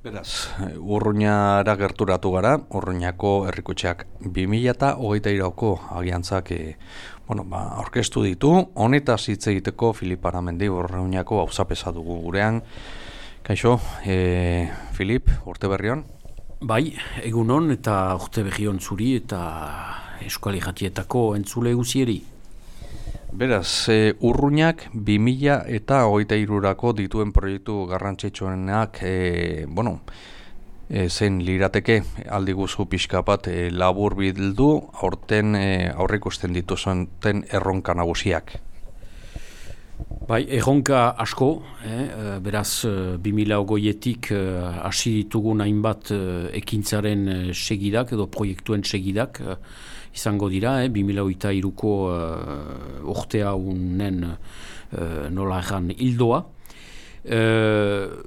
Beraz, urruñara gerturatu gara, urruñako herrikutxeak 2000 eta hogeita irauko agiantzak e, bueno, ba, orkestu ditu, honeta hitz egiteko Filip Aramendi urruñako hau dugu gurean. Kaixo, e, Filip, urte berrion? Bai, egunon eta urte berrion zuri eta eskuali jatietako entzule guzieri. Beraz, e, urruñak 2000 eta hogeita irurako dituen proiektu garrantzitsuenak, e, bueno, e, zen lirateke aldi guzu pixka bat e, labur bildu aurten e, aurrikusten dituzten erronka nagusiak. Bai, erronka asko, eh, beraz, 2000 goietik hasi ditugun hainbat ekintzaren segidak edo proiektuen segidak, izango dira, eh, 2008 iruko uh, urtea unen uh, nola erran hildoa. Uh,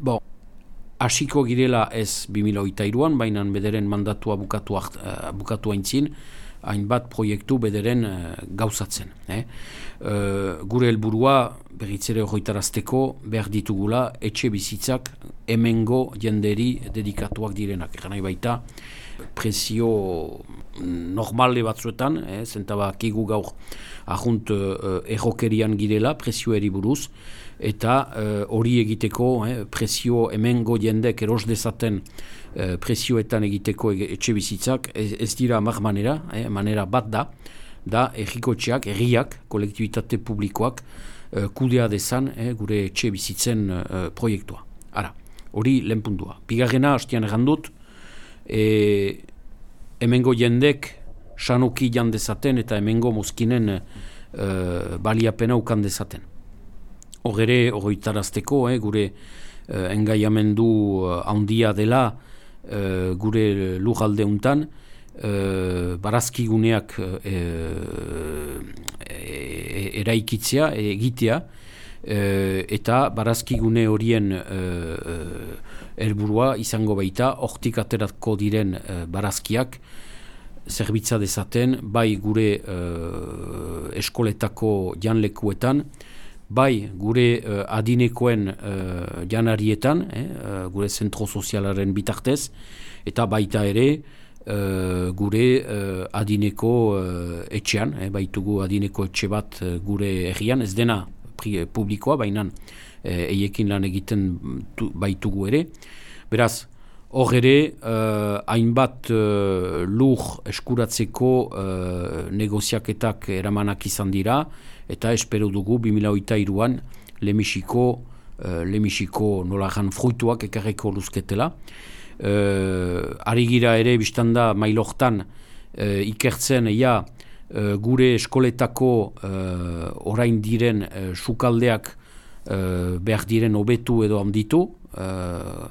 bon, asiko girela ez 2008 iruan, baina bederen mandatua bukatu, uh, bukatu haintzin, hainbat proiektu bederen uh, gauzatzen. Eh? Uh, gure helburua berritzere horretarazteko behar ditugula etxe bizitzak emengo jenderi dedikatuak direnak. Egan nahi baita, presio normale batzuetan, eh, zentaba kigu gaur ahunt uh, errokerian girela, presio buruz, eta eh, hori egiteko, eh, presio emengo jendek eros dezaten uh, presioetan egiteko etxe bizitzak, ez, dira mar manera, eh, manera bat da, da errikotxeak, erriak, kolektibitate publikoak, uh, kudea dezan eh, gure etxe bizitzen uh, proiektua. Ara, hori lehenpundua. Bigarrena, hastian errandut, e, hemengo jendek sanoki jan dezaten eta hemengo mozkinen e, baliapena ukan dezaten. Hogere, horretarazteko, eh, gure e, engaiamendu handia dela e, gure lujalde untan, e, barazkiguneak e, e, eraikitzea, egitea, e, eta barazkigune horien e, helburua izango baita hortik aterako diren e, barazkiak zerbitza dezaten bai gure eskoletako janlekuetan bai gure adinekoen janarietan gure zentro sozialaren bitartez eta baita ere gure adineko etxean baitugu adineko etxe bat gure errian ez dena publikoa, baina e, eiekin lan egiten baitugu ere. Beraz, hor ere, uh, hainbat uh, lur eskuratzeko uh, negoziaketak eramanak izan dira, eta espero dugu 2008an lemisiko, uh, lemisiko nolajan fruituak ekarreko luzketela. Uh, Arigira ere, biztanda, mailortan uh, ikertzen, uh, gure eskoletako uh, orain diren uh, sukaldeak behar diren hobetu edo handitu, uh,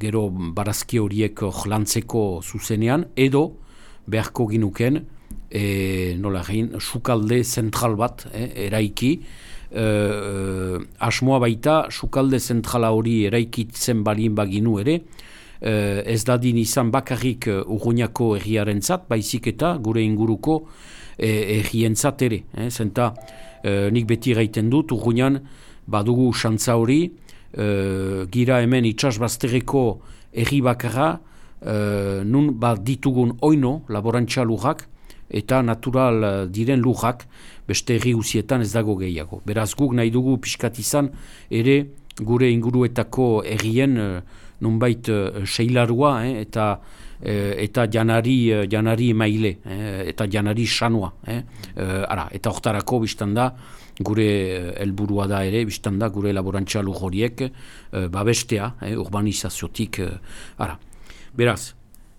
gero barazki horiek lantzeko zuzenean, edo beharko ginuken e, nola egin, sukalde zentral bat eh, eraiki, uh, asmoa baita sukalde zentrala hori eraikitzen balin baginu ere, uh, ez dadin izan bakarrik uh, urruñako erriaren zat, baizik eta gure inguruko eh, errien zat ere. Eh? Zenta uh, nik beti gaiten dut urruñan badugu xantza hori, uh, gira hemen itxasbazterreko erri bakarra, uh, nun bat ditugun oino laborantza lujak, eta natural diren lujak beste erri usietan ez dago gehiago. Beraz guk nahi dugu pixkat izan ere gure inguruetako errien nunbait uh, seilarua eh, eta uh, eta janari uh, janari maile eh, eta janari sanua eh, uh, ara eta hortarako biztan da gure helburua da ere biztan da gure laborantza lujoriek uh, babestea eh, urbanizaziotik uh, ara. Beraz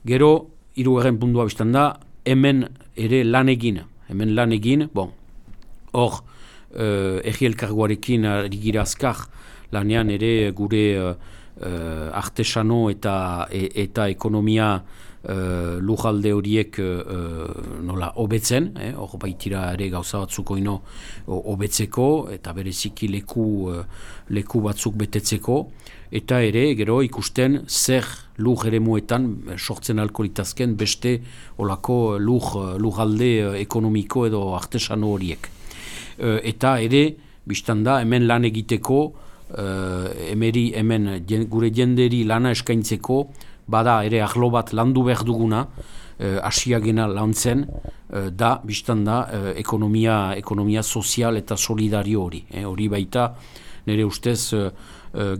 gero hirugarren puntua biztan da hemen ere lan egin hemen lan egin bon hor uh, egielkarguarekin arigira azkar lanean ere gure uh, artesano eta e, eta ekonomia uh, lujalde horiek uh, nola hobetzen, hor eh, baitira ere gauza batzuko ino hobetzeko eta bereziki leku, uh, leku batzuk betetzeko eta ere gero ikusten zer luj ere muetan sortzen alkoholitazken beste olako luj, lujalde ekonomiko edo artesano horiek. eta ere, biztanda, hemen lan egiteko emeri hemen gure jenderi lana eskaintzeko, bada ere ahlo bat landu behar duguna, asiagena lantzen, da, biztan da, ekonomia, ekonomia sozial eta solidario hori. hori baita, nire ustez,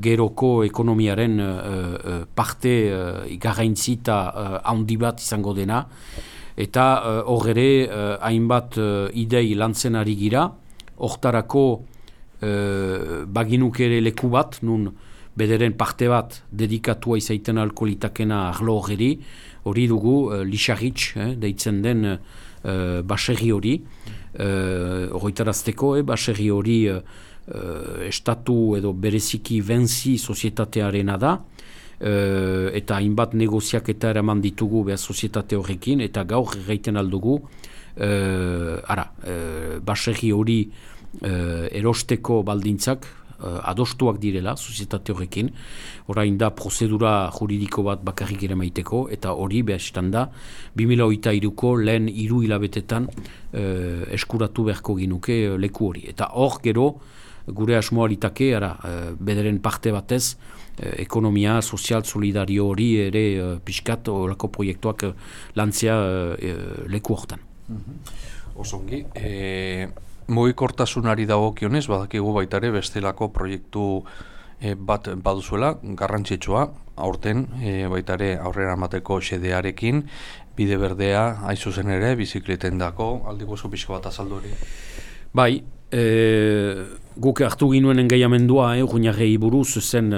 geroko ekonomiaren parte uh, ikarraintzi handi bat izango dena, eta hor ere hainbat idei lantzen ari gira, hortarako baginuk ere leku bat, nun bederen parte bat dedikatua izaiten alkoholitakena arlo hori, hori dugu uh, lixarritx, eh, deitzen den uh, baserri hori, horretarazteko, uh, baserri hori uh, estatu edo bereziki benzi sozietatearena da, uh, eta hainbat negoziak eta eraman ditugu behar sozietate horrekin, eta gaur egiten aldugu, uh, ara, uh, baserri hori uh, erosteko baldintzak, uh, adostuak direla, sozietate horrekin, orain da prozedura juridiko bat bakarrik ere maiteko, eta hori behastan da, 2008ko lehen iru hilabetetan uh, eskuratu beharko ginuke leku hori. Eta hor gero, gure asmoalitake, ara, bederen parte batez, Eh, ekonomia, sozial, solidario hori ere pixkat olako proiektuak lantzea leku hortan. Mm -hmm. Osongi, e, mugikortasunari dagokionez, badakigu baitare bestelako proiektu bat baduzuela, garrantzitsua, aurten e, baitare aurrera amateko xedearekin, bide berdea, haizu zen ere, bizikleten dako, aldi gozo pixko bat azaldu hori. Bai, e, guk hartu ginuen engaiamendua, eh, buruz zen,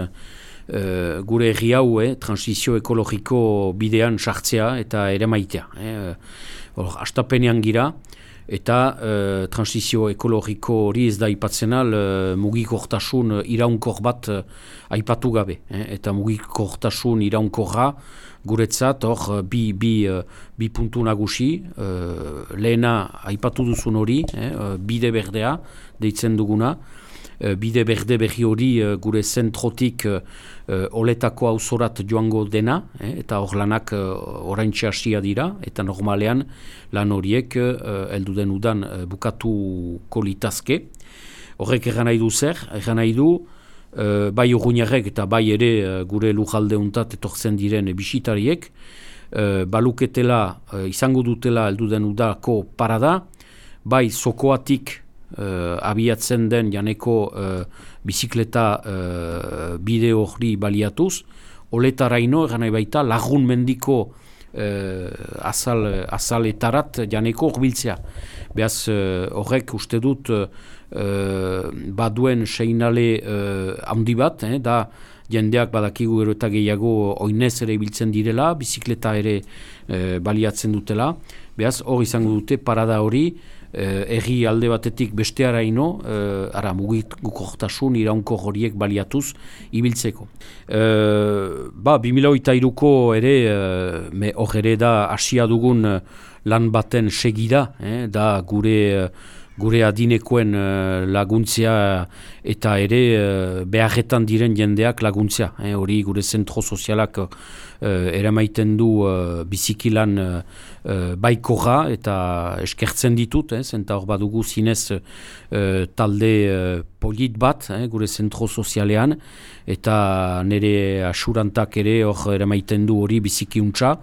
uh, gure erri hau, eh, transizio ekologiko bidean sartzea eta ere maitea. Eh. Astapenean gira, eta uh, transizio ekologiko hori ez da ipatzen al, uh, mugikortasun iraunkor bat uh, aipatu gabe. Eh. Eta mugikortasun iraunkorra, guretzat, hor, bi, bi, bi puntu nagusi, uh, lehena aipatu duzun hori, eh, bide berdea, deitzen duguna, Eh, bide berde berri hori uh, gure zentrotik uh, oletako auzorat joango dena, eta hor lanak uh, orain dira, eta normalean lan horiek uh, eldu den udan uh, bukatu kolitazke. Horrek egan nahi du zer, egan nahi du, uh, bai urruñarek eta bai ere gure lujalde untat etortzen diren bisitariek, uh, baluketela izango dutela eldu den udako parada, bai sokoatik uh, abiatzen den janeko uh, bizikleta uh, bide hori baliatuz, oletaraino egan baita lagun mendiko uh, azal, azaletarat janeko horbiltzea. Beaz horrek uste dut uh, baduen seinale uh, handi bat, eh, da jendeak badakigu ero eta gehiago oinez ere ibiltzen direla, bizikleta ere baliatzen dutela. Beaz hor izango dute parada hori, eh, erri alde batetik besteara ino, eh, ara mugit gukortasun iraunko horiek baliatuz ibiltzeko. Eh, ba, 2008 ere, eh, hor ere da asia dugun eh, lan baten segida, eh, da gure... Eh, gure adinekoen uh, laguntzea eta ere uh, beharretan diren jendeak laguntzea. Eh, hori gure zentro sozialak uh, eramaiten du uh, bizikilan uh, baikorra eta eskertzen ditut, eh, zenta hor badugu zinez talde uh, polit bat eh, gure zentro sozialean eta nire asurantak ere hor eramaiten du hori bizikiuntza.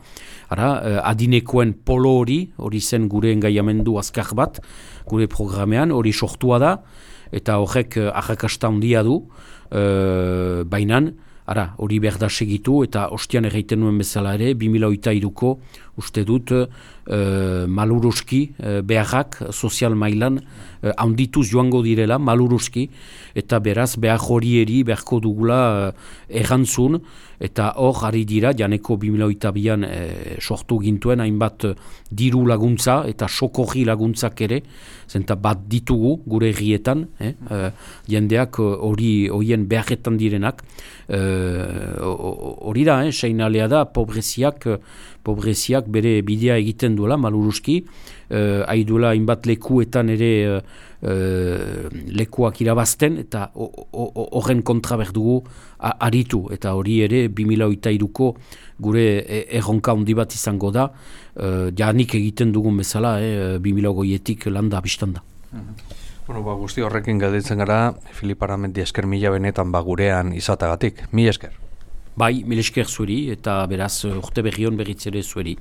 Ara, adinekoen polo hori, hori zen gure engaiamendu azkar bat, gure programean, hori sortua da, eta horrek uh, ahakasta handia du, uh, bainan, ara, hori behar da segitu, eta ostian erraiten nuen bezala ere, 2008ko uste dut, uh, maluruski uh, beharrak sozial mailan uh, handituz joango direla, maluruski, eta beraz behar hori eri beharko dugula uh, errantzun, eta hor ari dira, janeko 2008an e, sortu gintuen, hainbat diru laguntza eta sokorri laguntzak ere, zenta bat ditugu gure egietan, eh? jendeak hori horien beharretan direnak, hori da, eh? seinalea da, pobreziak, pobreziak bere bidea egiten duela, maluruski, uh, aiduela inbat lekuetan ere uh, lekuak irabazten, eta horren kontra berdugu aritu, eta hori ere 2008ko gure e, erronka handi bat izango da, uh, janik egiten dugun bezala, eh, 2008etik landa abistan da. Mhm. Bueno, ba, guzti horrekin galditzen gara, Filip Aramendi esker mila benetan bagurean izatagatik. Mi esker. Bai, mil esker zuri eta beraz urte berrion berritzere zueri.